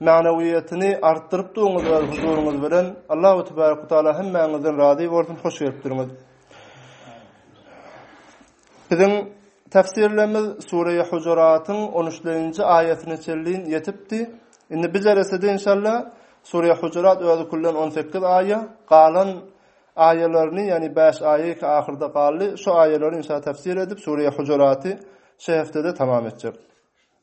Manawiýatyny artdyryp duruňyz öz huzuryňyz bilen. Allahu tebaraka taala hemmäňizden razy bolsun, hoş gelipdiriňiz. Biziň tefsirlerimiz Sure-i Hujuratyň 13-nji aýatyna çenli ýetipdi. Indi bu dersde inşallah Sure-i Hujurat özi kullan 18 aýa, galan aýalaryny, ýani 5 aýa ki ahyrda galdy, şu aýalary inşallah tefsir edip Sure-i Hujuraty şu hepdede tamam etjek.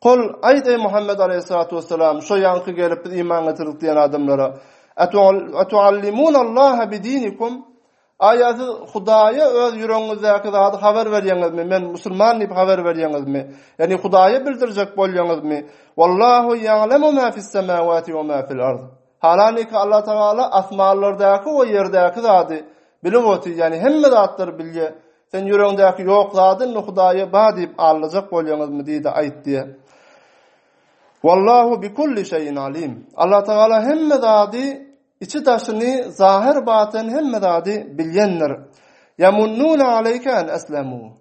Kul, aýt, eý Muhammet aleýhissalatu wessalam, şo ýaňky gelip biz iman getirdik diýen adamlara, Atuallimunallaha bidinikum? Aýa siz Hudaýa öz ýüregiňizdäki zady habar berýäňizmi? Men musulman diýip habar berýäňizmi? Ýagny Hudaýa bildirjek bolýaňyzmy? Wallahu ýa'lemu ma fis-semawati we ma fil-ard. Halaniki Allah Tagala asmanlardaky we ýerdäki zady bilip otyr, ýagny hemme zatlary bilýär. Sen ýüregiňdäki ýok zady indi Hudaýa bar diýip allajak bolýaňyzmy diýdi, aýt diýe. Wallahu bi kulli şeýin alim. Allah Tagala hemme zady, içi daşyny, zahir batyn hemme zady bilýändir. Yamunnuna aleyke an aslamu.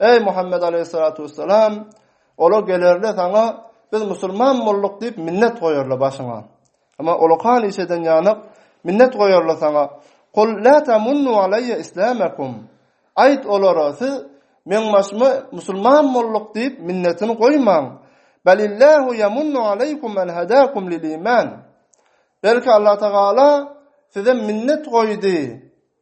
Ey Muhammed aleyhissalatu vesselam, ola gelerle sana biz musulman bolduk diýip minnet goýarlar başyňa. Emma ola kan işeden ýanak minnet goýarlar saňa. Kul la tamunnu alayya islamakum. Aýt olara siz meň başyma musulman bolduk diýip minnetini goýmaň. Balillahu yamunnu alaykum an hadakum lil iman. Belki Allah tagala size minnet goýdy.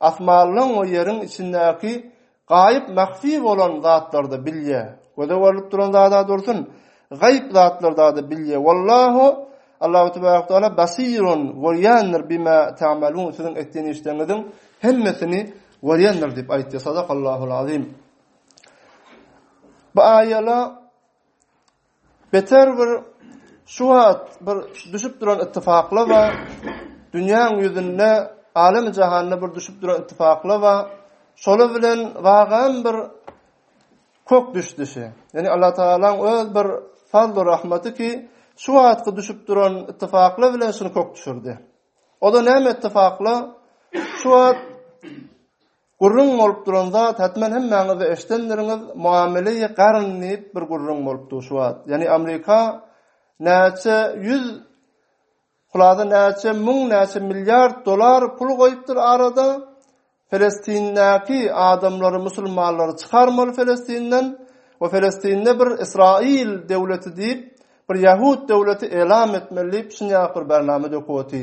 Asmanlaň we ýeriň içindäki gaýyp mahfi bolan zatlarda bilýä. Göze görlüp duran zada dursun, gaýyp zatlardada bilýä. Wallahu Allahu tebaraka taala basirun görýändir bima ta'malun siziň etýän işleriňiziň hemmesini görýändir diýip aýtdy. Sadaqallahu azim. Bu aýala Beter bir şu wagt bir düşüp duran ittifaklar bar. Dünýäň ýüzünde, alemi jahanda bir düşüp duran ittifaklar bar. Şolar bilen wagam bir kök düşdüşi. Ýani Allah Tagalaň öz bir fazl we rahmaty ki, şu wagtky düşüp duran ittifaklar bilen şuny kök düşürdi. Oda näme ittifaklar? Şu wagt Gürrüň bolup duran zat, hat men hemmäňiz-de eşidendirňiz, muamele-i garn diýip bir gürrüň bolupdy şu wagt. Ýagny Amerika näçe ýüz, hulasa näçe müň, näçe milliard dollar pul goýupdyr arada, Felestindäki adamlary, musulmanlary çykarmaly Felestinden we Felestinde bir Ysraýyl döwleti diýip, bir ýahud döwleti elam etmeli diýip şunýaky bir bernama döküp oty.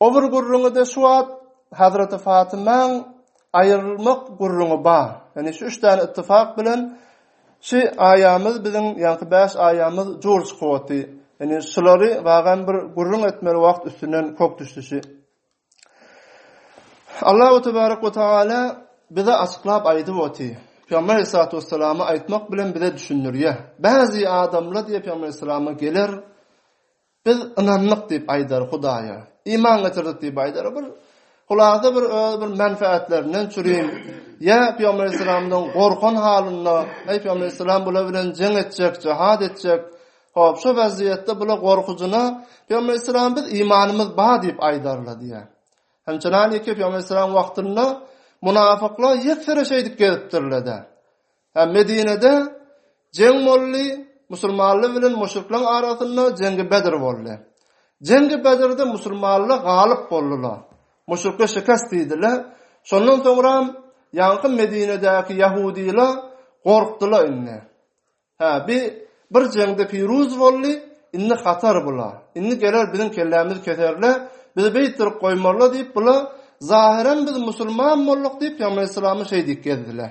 O bir gürrüňi-de şu wagt Hazreti Fatymaň aýrylmak gürrüňi bar. Ýagny şu üç däne ittifak bilen şi aýamyz biziň ýaňky bäş aýamyz jur çykypdy. Ýagny şulary wagam bir gürrüň etmeli wagt üstünden kop düşdi şi. Allahu tebarek we taala bize açyklap aýdyp oty. Pygamber aleyhissalatu vesselama aýtmak bilen bize düşündirýär. Bäzi adamlar diýip Pygamber aleyhissalama geler. Biz ynandyk diýip aýdar Hudaýa. Iman getirdik diýip aýdar. Bir hulasa bir öz bir menfaatlerinden çürin ýa Pygamber Islamdan gorkan halynda, aý Pygamber Islam bula bilen jeň etjek, jihad etjek. Hop, şu waziýetde bula gorkujyna Pygamber Islam biz imanymyz ba diýip aýdarlar diýär. Hem çenali Pygamber Islam wagtynda munafyklar ýek sere şeýdip gezipdirler-de. Hem Medinede jeň boldy, musulmanlar bilen muşrikleriň arasynda jeňgi Bedr boldy. Jeňgi Bedrde musulmanlar galyp boldular. Muşrikler şikes diýdiler. Şondan soňra ýaňky Medinedäki ýahudylar gorkdular indi. Ha, bi bir jeňde piruz boldy, indi hatar bula. Indi geler biziň kellämizi keserle, bizi beýtdir goýmarlar diýip, bula zahiren biz musulman bolduk diýip, Ýamyr Islamy şeý diýip gezdiler.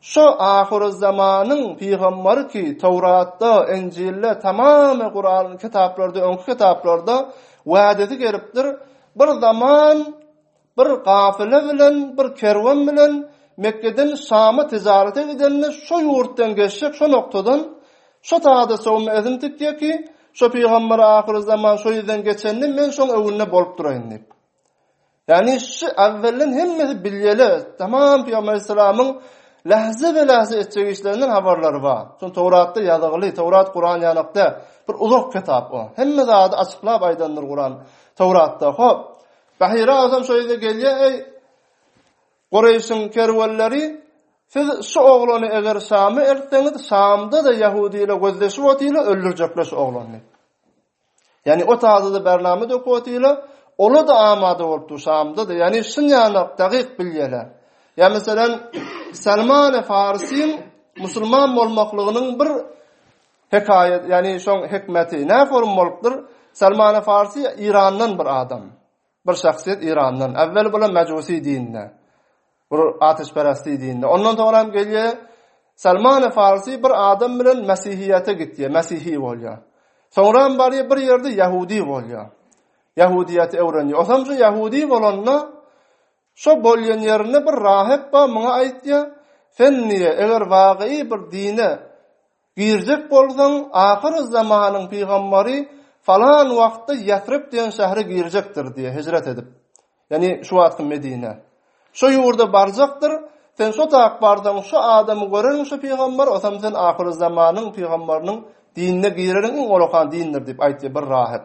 Şu ahyryzamanyň pygambary ki, Towratda, Injilde, tamamy Kuranyň kitaplarda, öňki kitaplarda wädesi gelipdir, bir zaman bir gafile bilen, bir kerwen bilen Mekgeden Şama tijarete gidende şu ýurtdan geçjek, şu noktadan, şu tada sowma ezim tikýär ki, şu pygamber ahyryzaman şu ýerden geçende men şoň öwünde bolup duraýyn diýip. Ýagny şu awwelden hemmesi bilýeli, tamam Pygamber Aleyhisselamyň lahza we lahza etjek işlerinden habarlary bar. Şun Tawratda ýazygly, Tawrat Kuran ýanakda bir uzak kitap o. Hemme zady açyklap aýdandyr Kuran Tawratda. Hop. Bahira adam şo ýerde gelýär, eý Gureyşiň kerwenleri Siz şu oglany eger Şamy eltseňiz, Şamda-da Yahudiyle gözleşip otyla öldürjekler şu oglany. Ýani o taýda-da bername dokuotyla, ola-da amada bolup dur Şamda-da. Ýani şunýana dagyk bilýäler. Ýa meselem, Salman-e Farisiň musulman bolmaklygynyň bir hekaýat, ýani şoň hikmeti, nä forum bolupdyr? Salman-e Farisi Irandan bir adam. Bir şahsyýet Irandan, äwwel bular Majusi dinine, bir ateşperestli dinine. Ondan soňra hem gelýär Salman Farsi bir adam bilen Mesihiýete gitýär, Mesihi bolýar. Soňra hem barýar bir ýerde Yahudi bolýar. Yahudiýeti öwrenýär. Osam şu Yahudi bolanda şu bolýan ýerinde bir rahip bar, muňa aýtýar, sen niýe eger wagyý bir dine Girjek bolsaň, ahyryzamanyň pygambary falan wagtda Ýasrib diýen şähere girjekdir, diýýär, hijret edip. Ýagny şu wagtky Medine. Şo ýurda barjakdyr. Sen şo tak barsaň, şo adamy göreriň, şo pygambar, otam sen ahyryzamanyň pygambarynyň dinine gireriň, iň olakan dindir diýip aýtýar bir rahyp.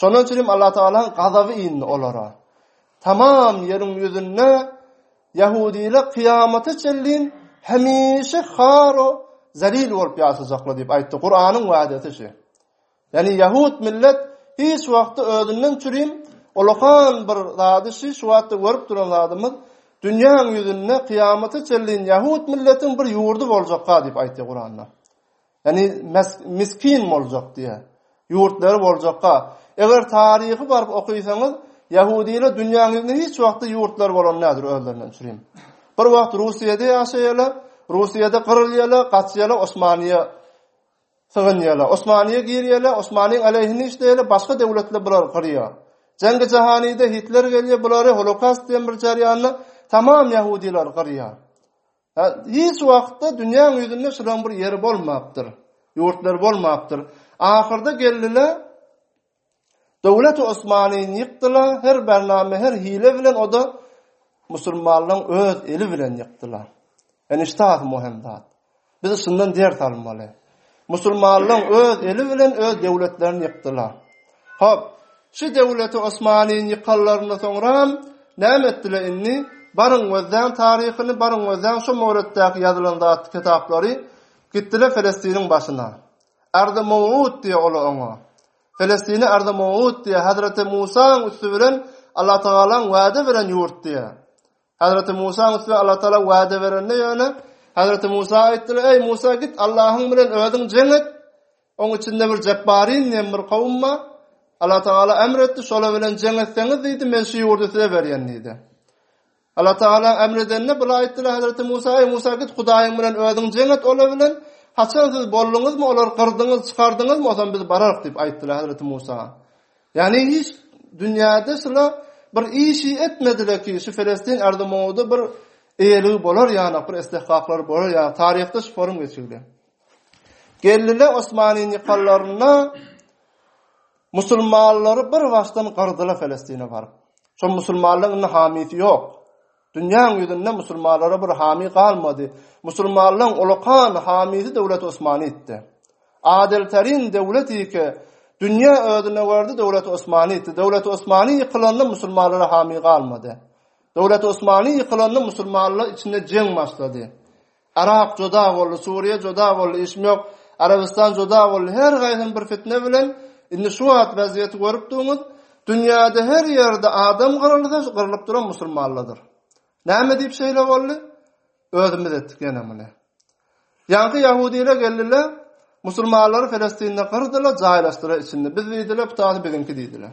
Şonuň üçin hem Allatagalaň gazaby indi olara. Tamam ýeriň ýüzünde ýahudylar kyýamata çenli hemişe haro zelil bolup ýaşajaklar diýip aýtdy. Kuranyň wadaty şu. Ýani ýahud millet hiç wagtda özünden çürim olakan bir zady şu şu wagtda görüp duran zadymyz dünýäň ýüzünde kyýamata çenli ýahud milletiň bir ýurdy boljakka diýip aýtdy Kuranda. Ýani miskin boljak diýýär. Ýurtlary boljakka. Eger taryhy baryp okaýsaňyz, ýahudylar dünýäňizde hiç wagtda ýurtlar bolan nädir özlerinden çürim. Bir wagt Russiýada ýaşaýarlar, Russiýada gyrylýarlar, gaçýarlar Osmaniýa sygynýarlar. Osmaniýa girýärler, Osmanyň aleýhine işleýärler, başga döwletler bular gyrýar. Jengi jahanyda Hitler gelýär, bulary Holokaust diýen bir jarýanda tamam ýahudylar gyrýar. Hiç wagtda dünýäň ýüzünde şularyň bir ýeri bolmapdyr, ýurtlary bolmapdyr. Ahyrda geldiler, döwleti Osmanyny ýykdylar, her bername, her hile bilen o-da musulmanlaryň öz eli bilen ýykdylar. Enişte ahy muhim zat. Biz şundan ders almaly. Musulmanlaň öz eli bilen öz döwletlerini ýykdylar. Hop, şu döwleti Osmanyň ýykanlaryndan soňram näme etdiler indi? Baryň gözläň taryhyny, baryň gözläň şu Mowretdäki ýazylan zat kitaplary. Gitdiler Felestiniň başyna. Arda Mowut diýýär olar oňa. Felestini Arda Mowut diýýär. Hazreti Musaň üsti bilen Allatagalaň wada beren ýurt diýýär. Hazreti Musa üstüne Allah Taala wada berende ýöne Hazreti Musa aýtdylar, "Eý Musa git Allahyň bilen özüň jeň et. Oň içinde bir jabbarin diýen bir kowum bar. Allah Taala emr etdi, şolar bilen jeň etseňiz diýdi, men şu ýurdy size berýän diýdi." Allah Taala emr edende bula aýtdylar Hazreti Musa, "Eý Musa git Hudaýyň bilen özüň jeň et olar bilen. Haçan siz bolduňyzmy, olar gyrdyňyz, çykardyňyzmy, osan biz bararys" diýip aýtdylar Hazreti Musa. Ýani hiç dünýäde şula bir işi etmediler ki, şu Filistin Erdemowda bir eýeligi bolar ýa-da bir istihkaklar bolar ýa-da taryhda şu forum geçildi. Geldiler Osmanyň ýykallarynda musulmanlary bir başdan gardylar Filistine baryp. Şu musulmanlaryň indi hamysy ýok. Dünýäň ýüzünde musulmanlara bir hami galmady. Musulmanlaryň ulakan hamisi döwlet Osmany etdi. Adylterin döwlet ýeke dünýä özüne gördi döwlet Osmany etdi. Döwlet Osmany ýykylanda musulmanlara hami galmady. Döwlet Osmany ýykylanda musulmanlar içinde jeň başlady. Arap juda boldy, Suriýa juda boldy, işim ýok, Arabystan juda boldy, her gaýsyny bir fitne bilen, indi şu wagt wezýeti görüpdiňiz, dünýäde her ýerde adam gyrylsa, gyrylyp duran musulmanladyr. Näme diýip şeýle boldy? Özümiz etdik ýene muny. Ýaňky ýahudylar geldiler, musulmanlary Filistinde gyrdylar, jaýlaşdylar içinde. Biz diýdiler, bu taýy biziňki diýdiler.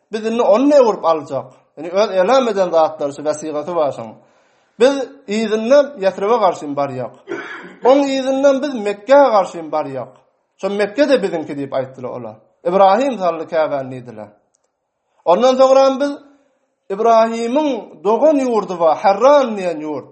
Biz indi ony ne urup aljak? Indi öz elam eden zatlary şu wesigasy başyň. Biz yzyndan Ýesribe garşym barýak. Oň yzyndan biz Mekge garşym barýak. Şu Mekge de biziňki diýip aýtdylar olar. Ibrahim sally Käbäni diýdiler. Ondan soňra biz Ibrahimiň dogan ýurdy we Harran diýen ýurt.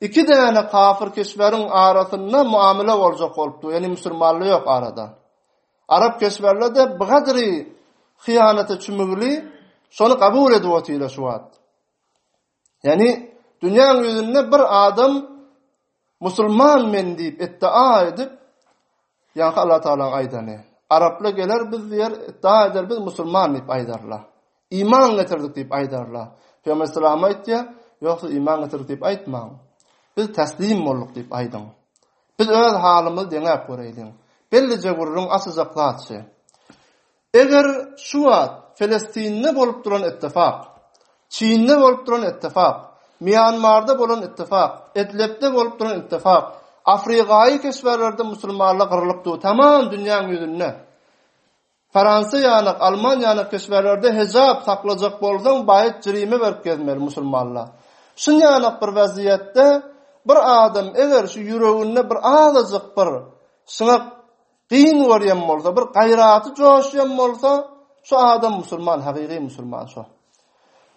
Iki däne kafyr keşberiň arasynda muamele boljak bolupdy, ýagny musulmanly ýok arada. Arap keşberlerde bu gadry hyýanata çümügli, şony kabul edip otyrlar şu wagt. Ýagny dünýäň ýüzünde bir adam musulman men diýip iddia edip, Ýaňky Allah Tagalaň aýdany, Araplar geler biz diýer, iddia eder biz musulman diýip aýdarlar. Iman getirdik diýip aýdarlar. Peygamber sallallahu aýtýar, ýok siz iman getirdik diýip aýtmaň. Biz taslim bolduk diýip aýdyň. Biz öz halymyzy deňäp göreýliň. Bellije gürrüň açyjak zatçy. Eger şu wagt Felestinde bolup duran ittifak, Çinde bolup duran ittifak, Mianmarda bolan ittifak, Edlepde bolup duran ittifak, Afrigaýy keşwerlerde musulmanlar gyrlypdygy tamam dünýäň ýüzünde, Fransiýa ýanak, Alman ýanak keşwerlerde hejap saklajak bolsaň baýt jrime berip gezmeli musulmanlar. Şun ýanak bir waziýetde bir adam eger şu ýüreginde bir azajyk bir şyňak Dyn görýän bolsa, bir gaýraty joşýan bolsa, şu adam musulman, hakyky musulman şo.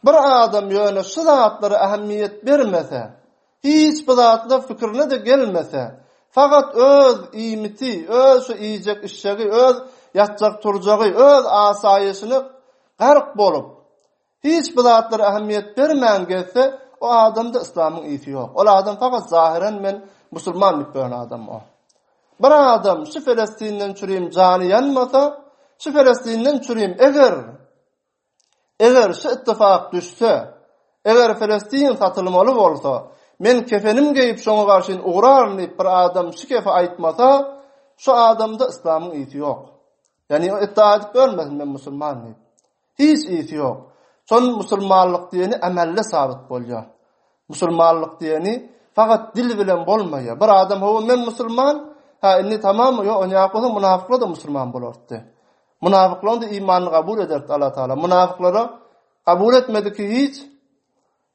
Bir adam ýöne şu zatlara ähmiýet bermese, hiç bir zatda pikirine de gelmese, faqat öz iýmiti, öz şu iýjek işjegi, öz ýatjak turjagy, öz asaýyşyny gark bolup, Hiç bu zatlara ähmiýet bermän gezse, o adamda yslamyň ysy ýok. Ol adam fakat zahyren men musulman diýip ýören adam o. Bir adam şu Felestinden çürim jany ýanmasa, şu Felestinden çürim eger eger şu ittifak düşse, eger Felestin satylmaly bolsa, men kefenim geýip şoňa garşyn ugraryn diýip bir adam şu kefe aýtmasa, şu adamda yslamyň ysy ýok. Yani o iddia edip ölmesin men musulman diýip. Hiç isi ýok. Şonun musulmanlyk diýeni ämelde sabyt bolýar. Musulmanlyk diýeni fakat dil bilen bolmaýar. Bir adam hawa men musulman, ha indi tamam ýok ony ýap bolsa munafyklar da musulman bolardy. Munafyklaň da imanyny kabul ederdi Allah Taala. Munafyklara kabul etmedi ki hiç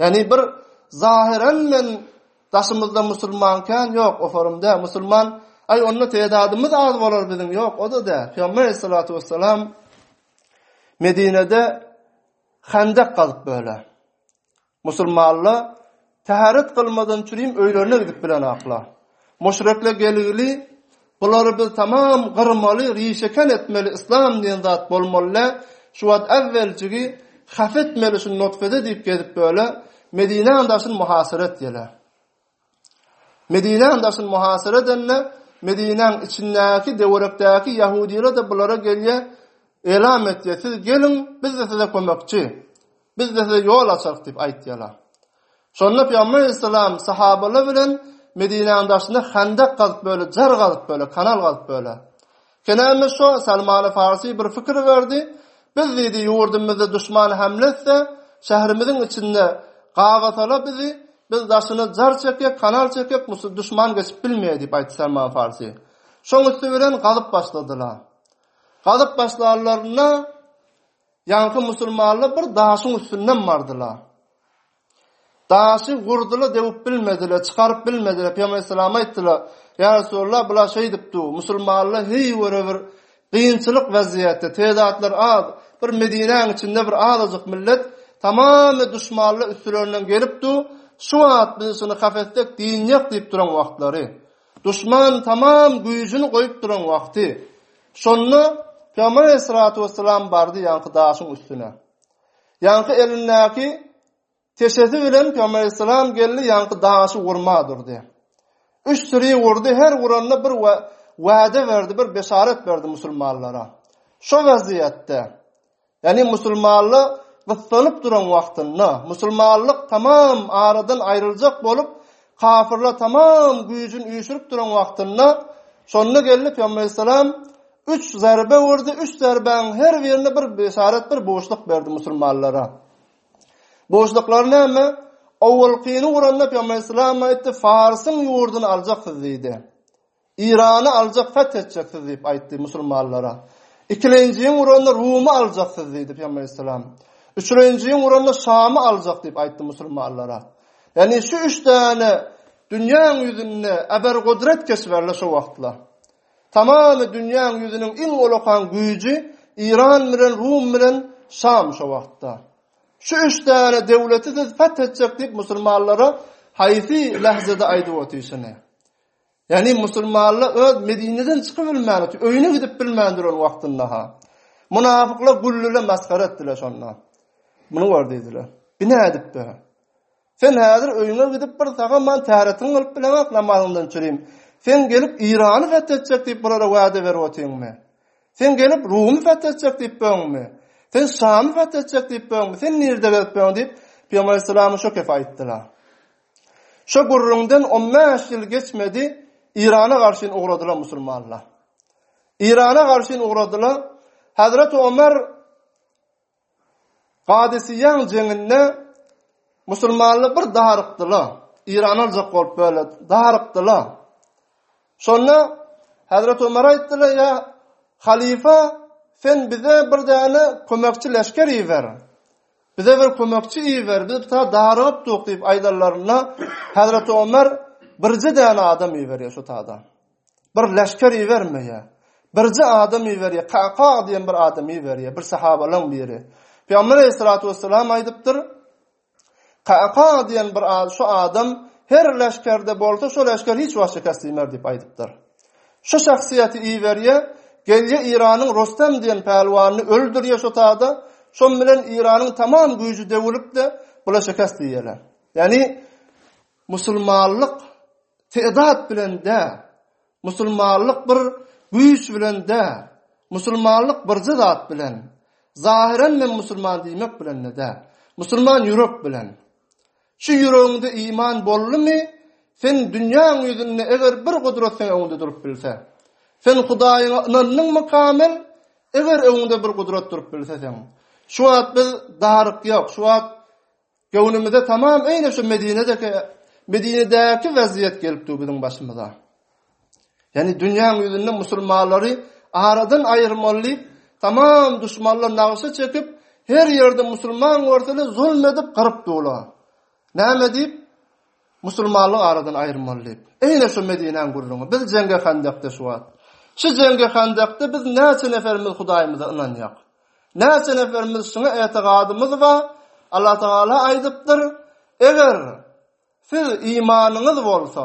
Ýagny bir zahiren men daşymyzda musulman kän ýok, ofaryň dä musulman, aý onda tedadymyz az bolar biziň ýok, o da dä. Peygamber sallallahu aleyhi ve sellem Medinede Handak gazyp böyle. Musulmanlar taharet kılmadan çürüm öylerine gidip bilen akla. Müşrekle gelgili Bulary biz tamam gyrmaly, rişekel etmeli, yslam diýen zat bolmalyla, şu wagt äwweljigi haf etmeli şu notfede diýip gezip böle, Medinäň daşyn muhasyra et diýele. Medinäň daşyn muhasyra edende, Medinäň içindäki, döwrekdäki ýahudylar-da bulara gelýär, elam etýär, siz geliň, biz-de size kömekçi. Biz-de size ýol açarys diýip aýtýarlar. Şonda Pygamber aleyhisselam sahabalar bilen Medinäniň daşyna handak gazyp böyle, jar gazyp böyle, kanal gazyp böyle. Kenämiz şo Salman-y Farsi bir fikir berdi. Biz diýdi ýurdumyzda duşman hamle etse, şährimiziň içinde gagasala bizi, biz daşyna jar çekip, kanal çekip, musul duşman geçip bilmeýär diýip aýtdy Salman Farsi. Şoň üsti bilen gazyp başladylar. Gazyp başlanlarynda Ýaňky musulmanlar bir daşyň üstünden bardylar. Daşy gurdyla dewip bilmediler, çykaryp bilmediler. Peygamber sallallahu aleyhi ve sellem aýtdylar: "Ya Resulullah, bula şeý diýip dur. Musulmanlar heý göre bir gynçylyk waziyette, tedatlar az, bir Medinäň içinde bir azajyk millet tamamy düşmanlar üstülerinden gelip dur. Şu wagt biz şuny kafesdek diýinjek diýip duran wagtlary. Duşman tamam güýjüni goýup duran wagty. Şonda Pygamber Aleyhissalatu Vesselam bardy ýaňky daşyň üstüne. Ýaňky elindäki teşesi bilen Pygamber Aleyhissalam geldi ýaňky daşy wurma durdy. Üç süri wurdy, her wuranda bir wada berdi, bir besaret berdi musulmanlara. Şo waziyette Ýagny musulmanlyk gyssanyp duran wagtynda, musulmanlyk tamam aradan aýryljak bolup, kafyrlar tamam güýjüni üýşürip duran wagtynda, şonda geldi Pygamber aleyhisselam üç zerbe urdy, üç zerbäň her birinde bir beşarat, bir buşluk berdi musulmanlara. Buşluklar näme? Owalkyny uranda Pygamber aleyhisselam aýtdy, Farsyň ýurduny aljaksyz diýdi. Irany aljak feth etjek siz diýip aýtdy musulmanlara. Ikilenjiň uranda Rumy aljak siz diýdi Pygamber Aleyhisselam. Üçülenjiň uranda Şamy aljak diýip aýtdy musulmanlara. Ýani şu üç däne dünýäň ýüzünde aber gudret keşberle şu wagtla. Tamamy dünýäň ýüzüniň iň olakan güýji Iran bilen Rum bilen Şam şu wagtda. Şu üç däne döwleti siz feth etjek diýip musulmanlara haýsy lahzada aýdyp otyşyny. Ýani musulmanlar öz Medineden çykyp bilmän, öýüne gidip bilmän duran wagtynda ha. Munafyklar gullule masgara etdiler şonda. Muny gör diýdiler. Bu ne edipdi? Sen häzir öýüňe gidip bir saga man täretin gylyp bileňok namazyndan çyryň. Sen gelip Irany fethetjek diýip bulara wada berip otyňmy? Sen gelip Rumy fethetjek diýip böňmi? Sen Şamy fethetjek diýip böňmi? Sen nirde gezip böň diýip Peygamber sallallahu aleyhi ve sellem şu kefe aýtdylar. Şo gürrüňden on bäş ýyl geçmedi, Irana garşyn ugradylar musulmanlar. Irana garşyn ugradylar, Hazreti Omar Gadisiýaň jeňinde musulmanlar bir darykdylar, Iran aljak bolup böyle darykdylar. Şonda Hazreti Omar aýtdylar, ýa halifa, sen bize bir däne kömekçi leşker iber. Bize bir kömekçi iber, biz ta darygypdyk diýip aýdanlarynda, Hezreti Ömer birje däne adam iberýär şu tada. Bir leşger ibermeýär. Birje adam iberýär, Kaka diýen bir adam iberýär, bir sahabalaryň biri. Pygamber aleyhissalatu vesselam aýdypdyr, Kaka diýen bir şu adam her leşgerde bolsa, şu leşger hiç wagt şikes diýmez diýip aýdypdyr. Şu şahsyýeti iberýä gelýä Iranyň Rostem diýen pälwanyny öldürýä şo tada şon bilen Iranyň tamam güýji döwülipde bula şekest diýýäler. Ýani musulmanlyk tedat bilen dä musulmanlyk bir güýç bilen dä musulmanlyk bir zat bilen zahiren men musulman diýmek bilen dä musulman ýürek bilen Şu ýüregiňde iman boldumy, sen dünýäň ýüzünde eger bir gudrat seň öňüňde durup bilse, sen Hudaýyňa ynandyňmy kamil, eger öňüňde bir gudrat durup bilse seň. Şu wagt biz daryk ýok, şu wagt göwnümize tamam eýne şu Medinedeki Medinedäki wezziýet gelip dur biziň başymyza. Ýani dünýäň ýüzünde musulmanlary aradan aýyrmaly diýip, tamam duşmanlar nagşa çekip, her ýerde musulman görseler zulm edip gyryp durlar. Näme diýip? Musulmanlyk aradan aýyrmaly diýip. Eýne şu Medinäň gürrüňi. Biz jenge handakda şu wagt. Şu jenge handakda biz näçe neferimiz Hudaýymyza ynanýak? Näçe neferimiz şuňa etigadymyz bar? Allah Taala aýdypdyr, eger siz imanyňyz bolsa,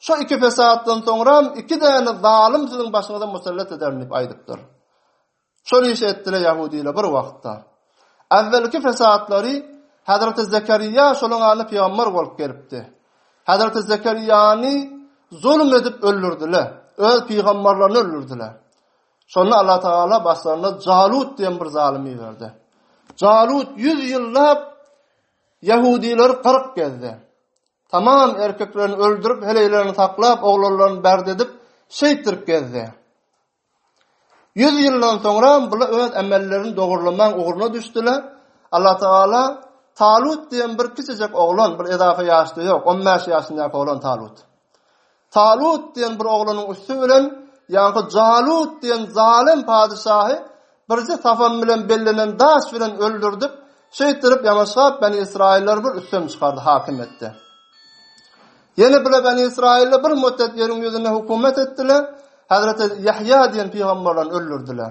Şu iki fesatdan soňram iki däne zalym siziň başyňyza musallat ederin diýip aýdypdyr. Şol işi etdiler ýahudylar bir wagtda. Äwwelki fesatlary Hazreti Zekeriýa şolaň aly pygambar bolup gelipdi. Hazreti Zekeriýany zulm edip öldürdiler. Öz pygambarlaryny öldürdiler. Şonda Allah Taala başlaryna Jalut diýen bir zalymy berdi. Jalut 100 ýyllap Ýahudylar kyrk gezde, tamam erkeklerini öldürip, heleýlerini saklap, oglanlaryny bärde edip, şeýtdirip gezdi. Ýüz ýyldan soňram bula öz emellerini dogurlamak ugruna düşdüler. Allah Taala Talut diýen bir kiçijek oglan, bir edafa ýaşda ýok, 15 ýaşyndaky oglan Talut. Talut diýen bir oglanyň üsti bilen, ýaňky Jalut diýen zalym padyşahy birje Safan bilen bellenen daş bilen öldürdip, şeýtdirip ýanaşgap Beni Israýyllary bir üstün çykardy, hakim etdi. Ýene bile Beni Israýyllar bir müddet ýeriň ýüzünde hökümet etdiler, Hazreti Ýahýa diýen pygamberleri öldürdiler.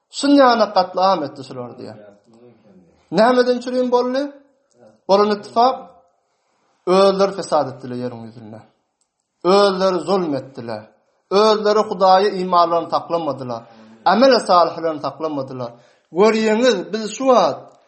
Şunýana katlam etdi şular diýär. Nämeden çürin boldy? Bolan ittifak özleri fesad etdiler ýeriň ýüzünde. Özleri zulm etdiler. Özleri Hudaýy imanlaryny saklamadylar. Amel salihlerini saklamadylar. Görýäňiz, biz şu wagt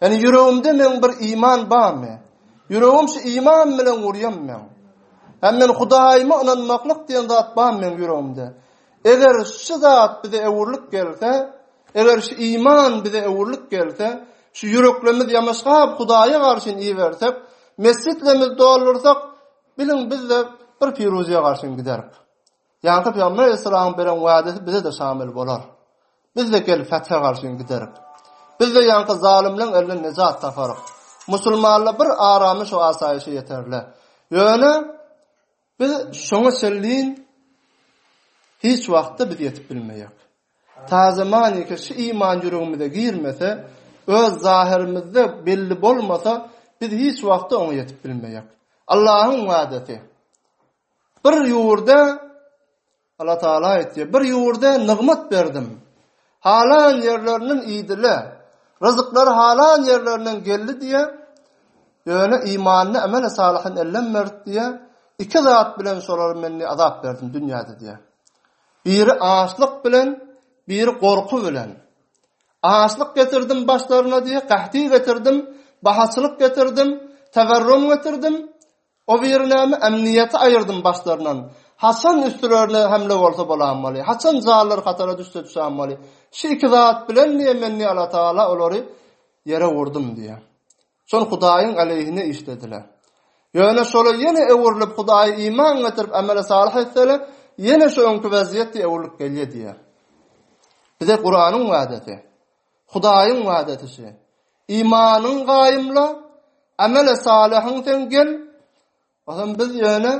Ýani ýüregimde meň bir iman barmy? Ýüregim şu iman bilen urýam men. Hem men Hudaýyma ynanmaklyk diýen zat bar meň ýüregimde. Eger şu zat bize öwrülip gelse, eger şu iman bize öwrülip gelse, şu ýüreklerimiz ýamaşgap Hudaýa garşyn ibersek, mesjitlerimiz doldursak, biliň bizde bir piruzýa garşyn giderik. Ýakup Peygamber aleyhisselamyň beren wa'desi bize-de şamil bolar. Biz-de gelip fethe garşyn giderik. Biz-de ýaňky zalymlaryň elinden nejat taparyk. Musulmanlar bir aramy şu asaýyşa ýeterler. Ýöne biz şoňa çenli hiç wagtda biz ýetip bilmeýäk. Ta zamaniki şu iman ýüregimize girmese, öz zahirimizde belli bolmasa, biz hiç wagtda oňa ýetip bilmeýäk. Allah'ın wa'desi. Bir ýurda Allah Taala aýtdy, bir ýurda nygmat berdim. Halan ýerlerinden iýdile, ryzyklar halan ýerlerinden geldi diýe. Ýöne imanly amel salyhyn ellem berdi diýe. Iki zat bilen şolary men azap berdim dünýäde diýe. Biri açlyk bilen, biri gorky bilen. Açlyk getirdim başlaryna diýe, gahty getirdim, bahasylyk getirdim, teberrum getirdim. O birinemi ämniýeti aýyrdym başlaryndan. Haçan üstlerine hemle bolsa bolanmaly. Haçan jarlar hatara düşse düşänmaly. Şu iki zat bilen diýen men diýen Allatagala olary ýere urdum diýen. Şol Hudaýyň aleýhine işlediler. Ýöne şola ýene öwrülip Hudaýa iman getirip amele salyh etseler, ýene şu öňki wezýet diýen öwrülip gelýär diýen. Bize Kuranyň wadasy. Hudaýyň wada etişi. Imanyň gaýymla, amele salyhyň sen gel. Ozan biz ýöne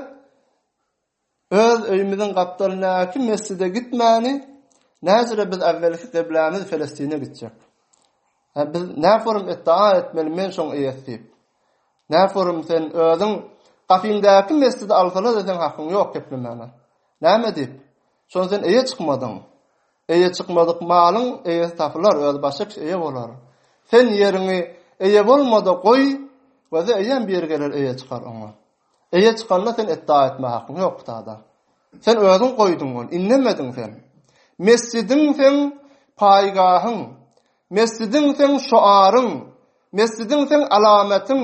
öz öýümiziň gapdalyndaky mesjide gitmäni, näzire biz äwvelki giblämiz Filistine gitjek. Ha biz näforum etdaa etmeli men şoň eýet diýip. Näforum sen özüň gapyňdaky mesjidi alsalar da sen hakyň ýok geplemäne. Näme diýip? Şoň sen eýe çykmadyň. Eýe çykmadyk malyň eýesi tapylar, özbaşy kişi eýe bolar. Sen ýeriňi eýe bolmada goý, Göze eýem biri geler eýe çykar oňa. Eýe çykanda sen etda etmä hakyň ýok butada. Sen özüň goýduň ony, innemediň sen. Mesjidiň seň paýgahyň, Mesjidiň seň şoaryň, mesjidiň seň alamatyň,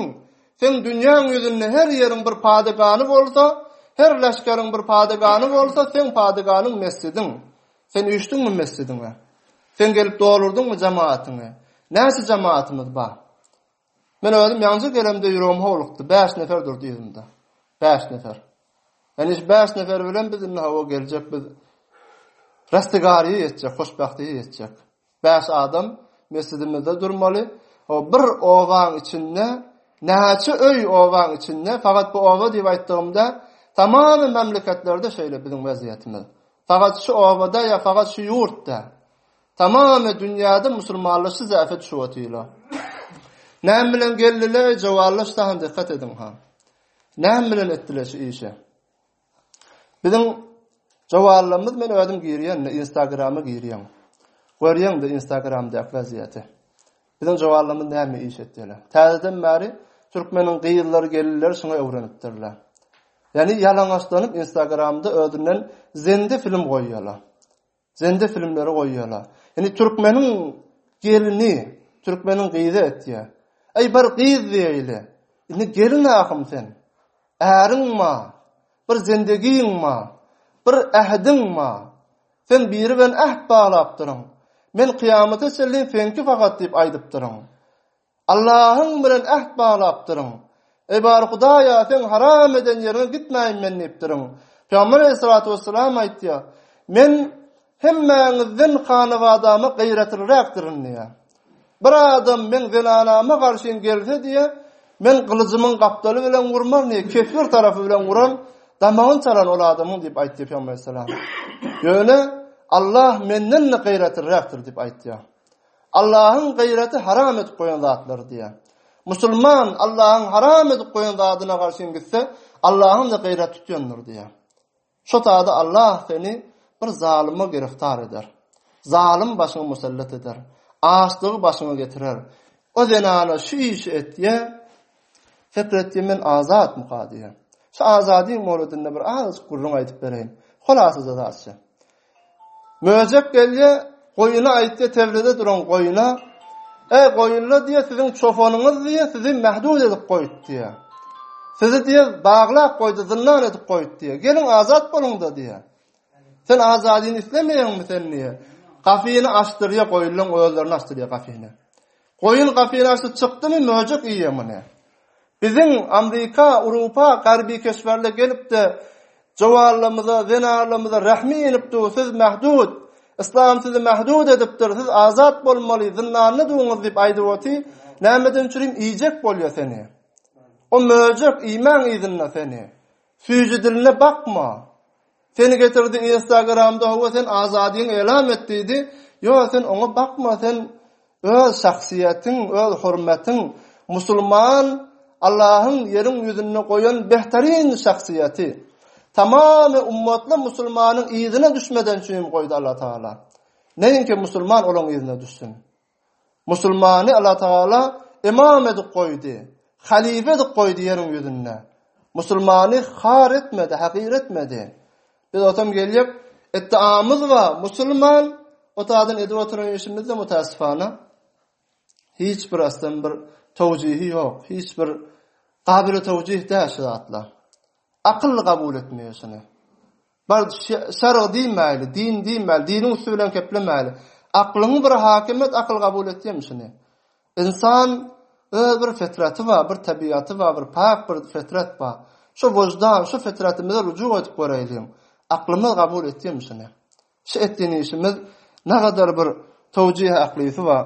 seň dünýäň ýüzünde her ýeriň bir padygany bolsa, her leşgeriň bir padygany bolsa, seň padyganyň mesjidiň. Sen üýşdüňmi mesjidiňe? Sen gelip dolurdyňmy jemaatyňy? Näçe jemaatymyz bar? Men özüm ýaňja gelemde ýüregim howlukdy, bäş nefer durdy ýüzümde. Bäş nefer. Ýani şu bäş nefer bilen biz indi hawa geljek biz. Rastigarýa ýetjek, hoşbahtyýa ýetjek. Bäş adam mesjidimizde durmaly. O bir obaň içinde näçe öý obaň içinde? Fakat bu oba diýip aýtdygymda, tamamy memleketlerde şeýle biziň wezýetimiz. Fakat şu obada ýa fakat şu ýurtda. Tamamy dünýäde musulmanlaşy zähmet şu otyla. Näme bilen geldiler? Jawallaşdan dikkat ediň ha. Näme bilen etdiler şu işe? Biziň Jowallammyz men özüm girýän, Instagrama girýän. Görýän de Instagramda akwaziýeti. Biziň Jowallammyz näme iş etýärler? Täzeden bäri türkmeniň gyzlary, gelinleri şuňa öwrenipdirler. Ýani ýalaňaçlanyp Instagramda özünden zendi film goýýarlar. Zende filmleri goýýarlar. Indi türkmeniň gelini, türkmeniň gyzy etýär. Aý bir gyz diýeýle. Indi gelin ahym sen. Äriň ma? Bir zendegiň ma? Bir ähdiň ma? Sen biri bilen äht baglapdyryň. Men kyýamata çenli seňki fakat diýip aýdypdyryň. Allahyň bilen äht baglapdyryň. Eý bar Hudaý-a, seň haram eden ýeriňe gitmäýin men diýipdirin. Pygamber aleyhissalatu wessalam aýtýar, Men hemmäňizden hanabadama gaýratlyrakdyryn diýýär. Bir adam meň zenanama garşyn gelse diýýär, Men gylyjymyň gapdaly bilen urmaryn diýýär, kesgir tarapy bilen uran, damagyny çalan ol adamyň diýip aýtdy Pygamber aleyhissalam. Ýöne Allah menden-de gaýratlyrakdyr diýip aýtýar. Allahyň gaýraty haram edip goýan zatlary diýýär. Musulman Allahyň haram edip goýan zadyna garşy gitse, Allahyň-da gaýraty tutýandyr diýýär. Şo zada Allah seni bir zalyma giriftar eder. Zalym başyňy musallat eder. Açlygy başyňa getirer. O zenana şu işi et diýe. Sekret men azat muka diýe. Şu azadyň mowladynda bir az gurrun aýdyp bereýin. Holasy da zatça. Möjek gelýä, goýuna aýtýa tebelede duran goýuna, Äý goýunlar diýýä siziň çopanyňyz diýýä sizi mähdud edip goýdy diýýä. Sizi diýýä baglap goýdy, zyndan edip goýdy diýýä. Geliň azat boluň-da diýýä. Sen azadyny islemeýäňmi sen diýýä. Gafyny açdyrýa goýunlaryň özlerini açdyrýa gafyny. Goýun gapynaşy çykdymy möjek iýýä muny. Biziň Amrika, Urupa, Garby keşberle gelipde Jowanlamyza, zenanlamyza rehmi inip dur, siz mähdut, Islam sizi mähdut edipdir, siz azat bolmaly, zyndanda duruňyz diýip aýdyp oty, nämeden üçin iýjek bolýa seni. O möjek iýmäň yzynda seni. Süýji diline bakma. Seni getirdi instagramda hawa sen azadyň elam et diýdi. Yo sen oňa bakma sen öz şahsyýetiň, öz hormatyň, musulman Allahyň ýeriň ýüzünde goýan behtarin şahsyýeti. Tamamy ummatly musulmanyň yzyna düşmeden üçin goýdy Allah taala. Neýinki musulman olaň yzyna düşsün. Musulmany Allah Taala imam edip goýdy, halife edip goýdy ýeriň ýüzünde. Musulmany har etmedi, hakyr etmedi. Biz otam gelip, etdiamyz we musulman otadan edip oturan işimiz de mutasifana. Hiç bir aslan bir tawjihi ýok, hiç bir gabyl tawjih däşi atla. Akyl gabyl etmeýär şuny. Bar, şerg diýmäýli, din diýmäýli, diniň üsti bilen keplemäýli. Aklyň bir hakim et, akyl kabul etýärmi şuny? Ynsan öz bir fitraty bar, bir tebigaty bar, bir pak bir fitrat bar. Şu wyždan, şu fitratymyza rujuk edip göräýliň. Aklymyz kabul etýärmi şuny? Şu etdiýin işimiz nägadar bir towjih aklysy bar.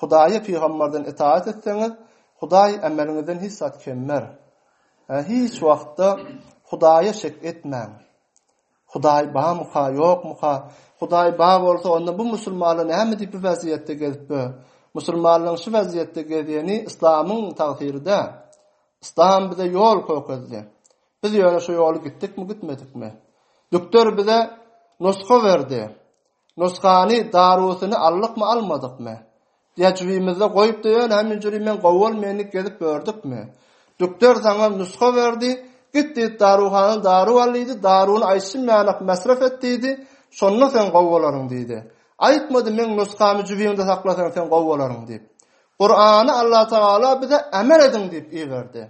Hudaýa, pygamberden itaat etseňiz, Hudaý ämeliňizden hiç zat kemmer. Hä, hiç wagtda Hudaýa şek etmäň. Hudaý bamyka, ýokmyka? Hudaý bar bolsa, onda bu musulmanlar näme diýip bu wezýetde gezip ýör? Musulmanlaryň şu wezýetde gezýeni yslamyň tagsyry däl. Yslam bize ýol kökezdi. Biz ýöne şu ýoly gitdikmi, gitmedikmi? Dükder bize nusga berdi. Nusgany darusyny allykmy almadykmy? Ýa jübimizde goýupdy ýöne hemin jüri men gowy bolmaýyn diýip gezip ýördükmi? Dükter saňa nusga berdi, git diýip daruhanadan daru al diýdi, daruny aýşymýanak mesref et diýdi, şonda sen gowy bolaryň diýdi. Aýtmady meň nusgamy jübiňde saklasaň sen gowy bolaryň diýip. Kurany Allatagala bize emel ediň diýip iberdi.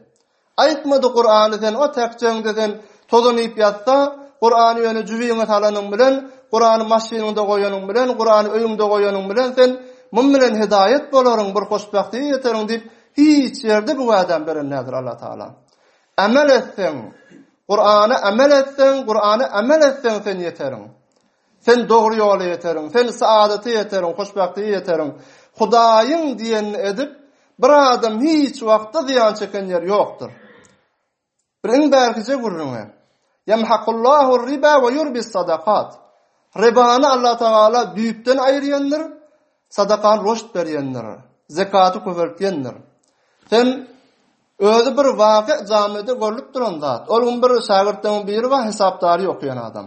Aýtmady Kurany sen o tekjeňde sen tozan iýip ýatsa Kurany ýöne jübiňe salanyň bilen Kurany maşynyňda goýanyň bilen Kurany öýüňde goýanyň bilen sen mum bilen hidaýat bolaryň bir hoşbahtyga ýeteriň diýip hiç ýerde bu wädäni beren däldir Allah Taala. Amel etseň Kurany amel etseň Kurany amel etseň sen ýeteriň. Sen dogry ýola ýeteriň, sen saadata ýeteriň, hoşbahtyga ýeteriň. Hudaýyň diýenini edip, bir adam hiç wagtda zyýan çeken ýeri ýokdur. Bir iň bärkije gürrüňi. Ýemhakullahu riba we yurbis sadakat. Ribany Allah Tagala düýpden aýyrýandyr, sadakan roşt berýändir, zekaty köpeltýändir. Sen özi bir waka jamiýede görlüp duran zat. Ol gün bir şagirtden biri we hesapdary ýokaýan adam.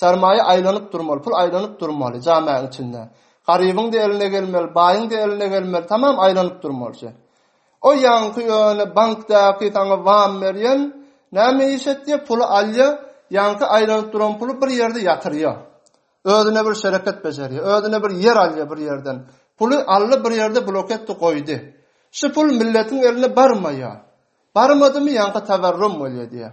Sermaýa aýlanyp durmaly, pul aýlanyp durmaly jamäň içinde. Garybyň-da eline gelmeli, baýyň-da eline gelmeli, tamam aýlanyp durmalysy. O ýaňky ýöne bankdaky saňa wam berýän näme iş etýär, puly alýar, ýaňky aýlanyp duran puly bir ýerde ýatyrýar. Özüne bir şereket bejerýär, özüne bir ýer alýar bir ýerden. Puly aldy bir ýerde blok etdi, goýdy. Şu pul milletiň eline barmaýar. Barmadymy ýaňky tawerrum bolýar diýýär.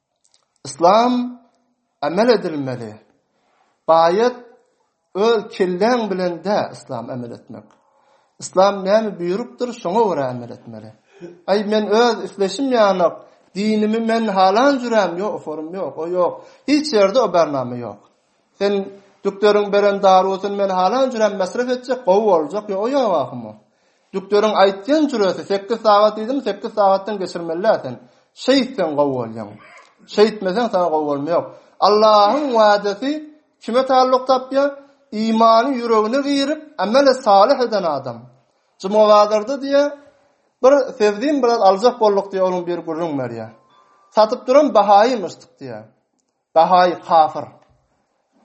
Yslam amel edilmeli. Baýat öz kelläň bilen dä yslam amel etmek. Yslam näme buýrupdyr, şoňa görä amel etmeli. Aý men öz isleşim ýaly dinimi men halan jürem ýok, oforum ýok, o ýok. Hiç ýerde o barnama ýok. Sen Doktoryň beren darusyny men halan jürem masraf etjek, gowy boljak, ýok, o ýok ahym. Dükderiň aýtýan jüresi sekiz sagat diýdim, sekiz sagatdan geçirmelä sen. Şeýtseň gowy bolýaň. Şeýtmeseň saňa gowy bolma ýok. Allahyň wa'desi kime talluk tapýa? Imany ýüregine girip, ameli salyh eden adam. Juma bazarda diýe, bir sebzim biraz aljak bolduk diýe, onuň bir gürrüň berýä. Satyp duran bahaýym ysdyk diýe. Bahaý kafir.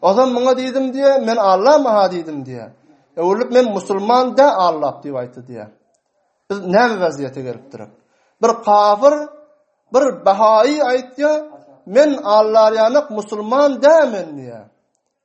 Ozan muňa diýdim diýe, men Alla maha diýdim diýe. Öwrülip men musulman dä Alla diýip aýtdy diýe. Biz näme waziyete gelip durup? Bir kafir, bir bahaý aýtýa, men Alla ýanyk musulman dä men diýe.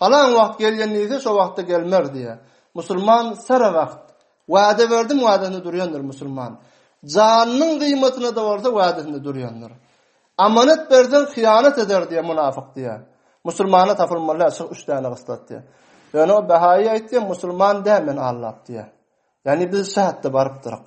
Falan wagt gelýän diýse, şo wagtda gelmer diýýär. Musulman sara wagt. Wada berdim, wadasynda durýandyr musulman. Janynyň gyýmatyna da bolsa wadasynda durýandyr. Amanat berseň hyýanat eder diýýär munafyk diýýär. Musulmana tapylmaly şu üç däne gyslat diýýär. Ýöne o Bahaýy aýtdy, musulman däl men allap diýýär. Ýagny biz şähetde barypdyryk.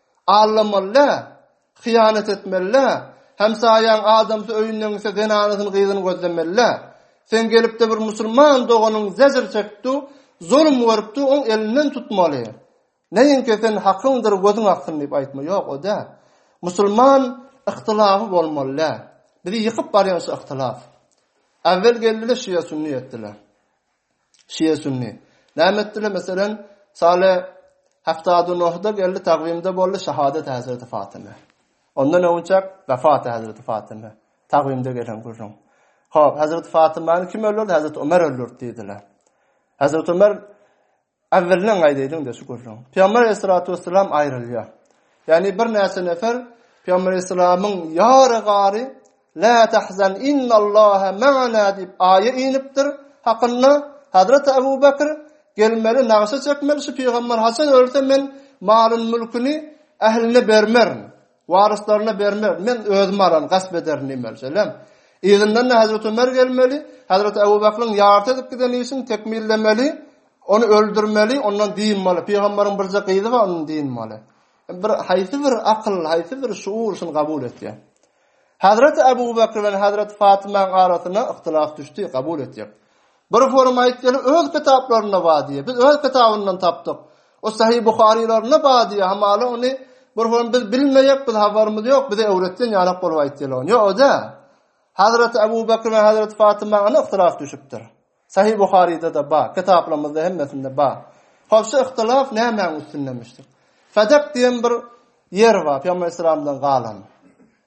Aldamaly-da, hyýanat etmeli-da, hemsaýaň adamsy öýünden gitse zenanasyny gyzyny gözlemeli-da. Sen gelip-de bir musulman doganyň zejir çekipdi, zulum görüpdi, oň elinden tutmaly. Näinki sen hakyňdyr gözüň aksyn diýip aýtma, ýok o-da. Musulman yhtylaby bolmaly-da. Bizi ýykyp barýan şu yhtylaw. Äwel geldiler şia-sünni etdiler. Şia sünni. Näme etdiler meselem, sale Haftadu Nohda geldi, tagwimde boldy şahadat Hazreti Fatyma. Ondan öňçäk wefat Hazreti Fatyma. Tagwimde gelen gürrüň. Hop, Hazreti Fatymany kim öldürdi? Hazreti Ömer öldürdi diýdiler. Hazreti Ömer Äwwelinden gaýdaýdyň-da şu gürrüň. Pygamber aleyhissalatu vesselam aýrylýar. Ýagny bir näçe nefer Pygamber aleyhissalamyň ýary gary La tahzan innalloha ma'ana diýip aýa inipdir. Hakynda Hazrat Abu Bakr gelmeli nagşa çekmeli şu pygamber haçan ölse men malyn mülküni ähline bermerin. Waryslaryna beriler. Men özüm alan, gasp ederin diýmeli. Yzyndan da Hazreti Ömer gelmeli, Hazreti Abu Bakryň ýarty edip giden işini tekmillemeli, onu öldürmeli, ondan diýmeli. Pygamberiň birje gyzy bar, onu diýmeli. Bir haýsy bir akyl, haýsy bir şuur şuny kabul etýär. Hazreti Abu Bakr bilen Hazreti Fatyma arasyna ihtilaf düşdi, kabul etýär. Bir forum aýtdyny öz kitaplarynda bar diýýär. Biz öz kitabyndan tapdyk. O Sahyh Buharylarynda bar diýýär. Hamala ony bir forum biz bilmeýek, biz habarymyz ýok, bize öwretden ýalak bolup aýtdylar ony. Ýok, oda. Hazrat Abu Bakr we Hazrat Fatyma ony ihtilaf düşüpdir. Sahyh Buharyda-da bar, kitaplarymyzda hemmesinde bar. Hop şu ihtilaf nämäň üstündemişdir? Fadak diýen bir ýer bar, Peygamber sallallahu galan.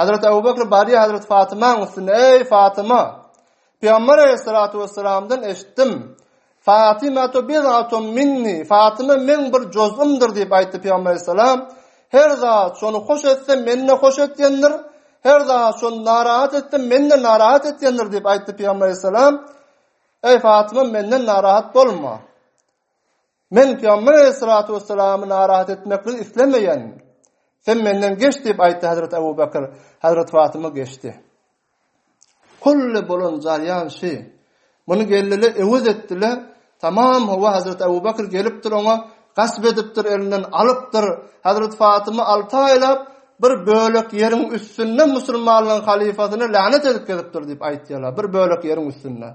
Hazrat Abu Bakr bari Hazrat Fatyma üstüne ey Fatyma Peygamber aleyhissalatu vesselam'dan eşitdim. Fatyma to bir atom minni. Fatyma men bir cozumdur diýip aýtdy Peygamber aleyhissalam. Her zat şonu hoş etse menne hoş etýändir. Her zat şonu narahat etse menne narahat etýändir diýip aýtdy Peygamber aleyhissalam. Ey Fatyma menden narahat bolma. Men Pygamber aleyhissalatu wessalamy narahat etmeklik islemeýän. Sen menden geç diýip aýtdy Hazrat Abu Bakr, Hazrat Fatyma geçdi. Kulli bolan jaryan şi. Muny gellele ewez etdiler. Tamam howa Hazrat Abu Bakr gelipdir oňa gasp edipdir, elinden alypdyr. Hazrat Fatyma 6 aýlap bir bölek ýeriň üstünde musulmanlaryň halifasyny lanet edip gelipdir diýip aýtýarlar. Bir bölek ýeriň üstünde.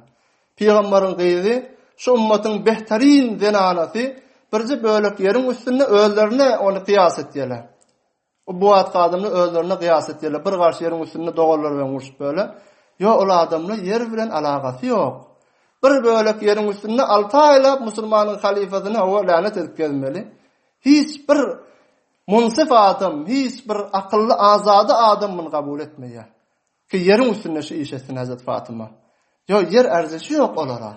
Pygamberiň gyzy, şu ümmatyň behteryn zenanasy birje bölek ýeriň üstünde özlerine ony gyýas etýärler. O bu wagt adamlar özlerine gyýas etýärler. Bir garşy ýeriň üstünde doganlar bilen urşup böyle. Yo ol adamlar ýer bilen alagasy ýok. Bir bölek ýeriň üstünde 6 aýlap musulmanyň halifasyna o lanet edip gezmeli. Hiç bir munsif adam, hiç bir akylly azady adam muny kabul etmeýär. Ki ýeriň üstünde şu iş etsin Hezreti Fatyma. Ýo ýer erzişi ýok olara.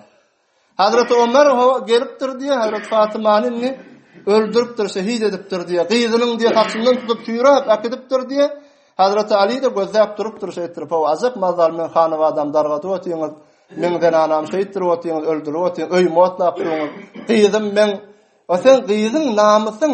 Hezreti Ömer ho gelipdir diýe Hezreti Fatymany indi öldüripdir, şehit edipdir diýe. Gyzynyň diýe saçyndan tutup süýräp äkidipdir diýe. Hezreti Ali de gözläp durupdyr şeýtdirip. Ho azak mazal men hanyp adam dargadyp otyňyz. Men zenanam şeýtdir otyňyz, öldürip otyň, öýümi otlap durňyz. Gyzym men, o sen gyzyň namysyň.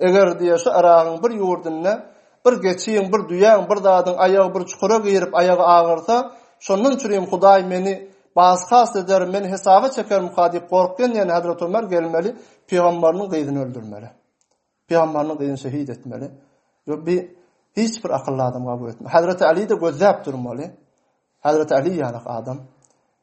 Eger, diýýär, şu Yragyň bir ýurdunda bir geçiň, bir düýäň, bir zadyň aýagy bir çukura girip, aýagy agyrsa, şondan çürim Hudaý meni bas-has eder, meni hesaba çekermika diýip gorkýan diýen Hezreti Ömer gelmeli, pygambarynyň gyzyny öldürmeli. Pygambarynyň gyzyny şehit etmeli. Ýok, bi hiç bir akylly adam kabul etmez. Hezreti Äli-de gözläp durmaly. Hezreti Äli ýaly adam.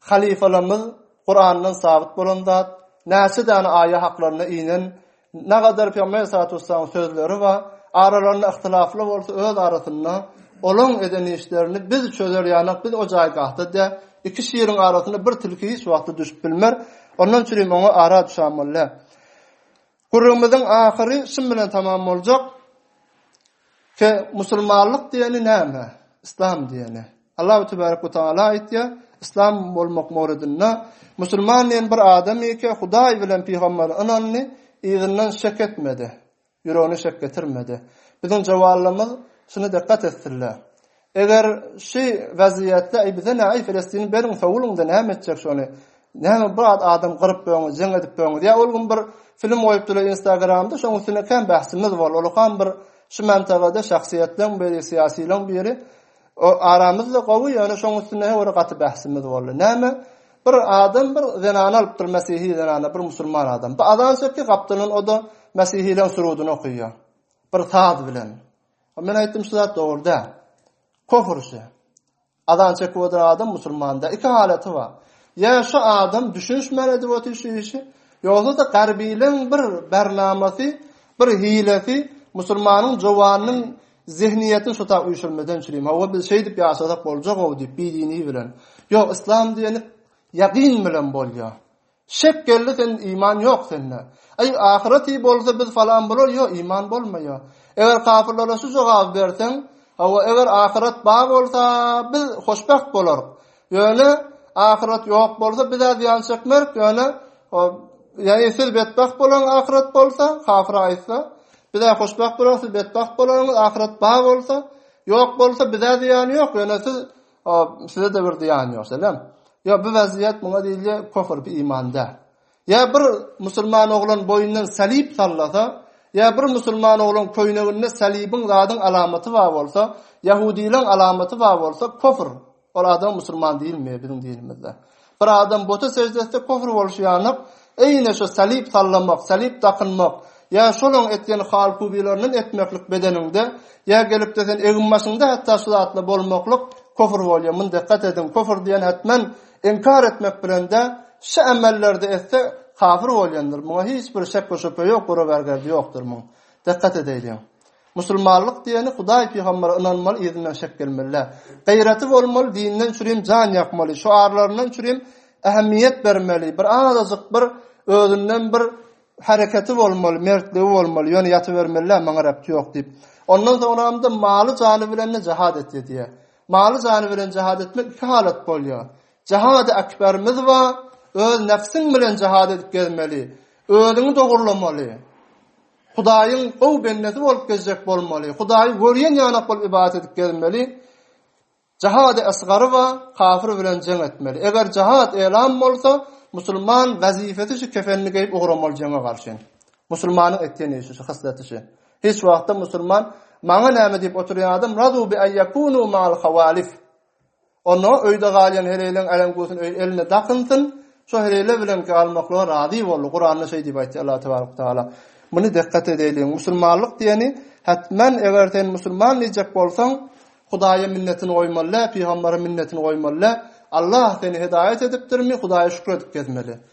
Halypalarymyz Kurandan sabyt bolan zat, näçe däne aýa haklaryna inen, nagadar Pygamber salatu wesselam sözleri bar, aralarynda yhtylafly bolsa öz arasynda olaň eden işlerini biz çözer ýanok, biz o jaýy gahdat ýa, iki şiriň arasyna bir tilki hiç wagtda düşüp bilmer, ondan çürim oňa ara düşämolýa. Gürrüňimiziň ahyry şum bilen tamam boljak. Fe musulmanlyk diýeni näme? Islam diýeni. Allahu tebaraka we taala aýtýar, islam bolmak mowridinde musulman diýen bir adam ýeke Hudaý bilen pygamber ynandy, yzyndan şek etmedi. Ýüregine şek getirmedi. Biziň jawarlarymyz şuny dikkat etsinler. Eger şy waziýetde bize näý Filistini beriň sowulyňda näme etjek şony näme bir az adam gyryp böň jeň edip böň ýa ol gün bir film goýupdylar instagramda şoň üstüne kem bähsimiz bol ol okam bir şy mantagada şahsyýetleň biri syýasylaň biri o aramyzda gowy ýöne şoň üstüne hewre gaty bähsimiz boldy näme bir adam bir zenany alypdyr mesihi zenana bir musulman adam bu azan söki gapdalyn o da mesihileň surudyny okuyýar bir saz bilen O men aýtdym şu zat dogry däl. Kofr şu. Azan çekip oturan adam musulmanda iki halaty bar. Ýa şu adam düşünişmän edip otyr şu işi, ýogsa da garbylyň bir bernamasy, bir hilesi musulmanyň jowanynyň zehniýetini şu taýdan uýşurmadan çyryma. Hawa biz şeýdip ýaşasak boljak o diýip, bidini bilen. Ýok, islam diýeni ýagyn bilen bolýar. Şek geldi sen iman ýok sende. Aý ahyret i bolsa biz falan bolar ýo iman bolmaýa. Eger kapyrlara şu jogaby berseň, hawa eger ahyret bar bolsa biz hoşbagt bolark. Ýöne ahyret ýok bolsa bizä zyýan çekmerik ýöne ýa-ni siz betbagt bolaň ahyret bolsa, kafyra aýtsa, bizä hoşbagt bolark siz betbagt bolaňyz ahyret bar bolsa, ýok bolsa bizä zyýany ýok ýöne siz O size de bir diýan ýok selam. Ýa bu weziyet muňa diýildi kofir bi imanda. Ýa bir musulman oglan boýundan salib sallasa, ýa bir musulman oglan köýneginde salibiň zadyň alamaty bar bolsa, ýahudileň alamaty bar bolsa kofir. Ol adam musulman diýilmeýär biziň dinimizde. Bir adam buta sežde etse küfr bolşy ýanyk, eýne şu salyp sallamak, salyp dakynmak, ýa şolaň etýän hal-kubylaryndan etmeklik bedeniňde, ýa gelipde sen egin-başyňda hatda şu zatla bolmaklyk küfr bolýar. Muny dikkat ediň. Küfr diýen hetmen inkar etmek bilen däl, şu emellerde etse kafir bolýandyr. Muňa hiç bir şek we şübhe ýok, gura-gargardy ýokdur muň. Dikkat edeýliň. Musulmanlyk diýeni Hudaý pygambara ynanmaly yzyndan şek gelmelä. Gaýraty bolmaly dinden çürim jan ýakmaly şuarlaryndan çürim ähemmiýet bermeli bir azajyk bir özünden bir hereketi bolmaly mertligi bolmaly ýöne ýatybermelä maňa repti ýok diýip. Ondan soňramda maly jany bilen de jahad etdi diýe. Maly jany bilen jahad etmek iki halat bolýar. Jahady akbarymyz we öz nefsiň bilen jahad edip gezmeli. Özüňi dogurlamaly. Hudaýyň gowy bendesi bolup gezjek bolmaly. Hudaýy görýän ýanak bolup ibadat edip gezmeli. Jahady asgary we kafir bilen jeň etmeli. Eger jahad elam bolsa, musulman wezipesi şu kefenini geýip ugramaly jeňe garşy. Musulmanyň etýän işi şu hasleti şu. Hiç wagtda musulman maňa näme diýip oturýan adam razu bi ayyakunu mal hawalif. Onda öýde galýan heleýleň äleňgusyn öýün eline dakynsyn, şo heleýle bilenki almaklyga razy boldy. Kuranda şeý diýip aýtýar Allah tebarek we taala, Muny dikkat edeýliň, musulmanlyk diýeni hetmen eger sen musulman diýjek bolsaň, Hudaýa minnetini goýmaly, pygambere minnetini goýmaly, Allah seni hidaýat edipdirmi, Hudaýa şükür edip gezmeli.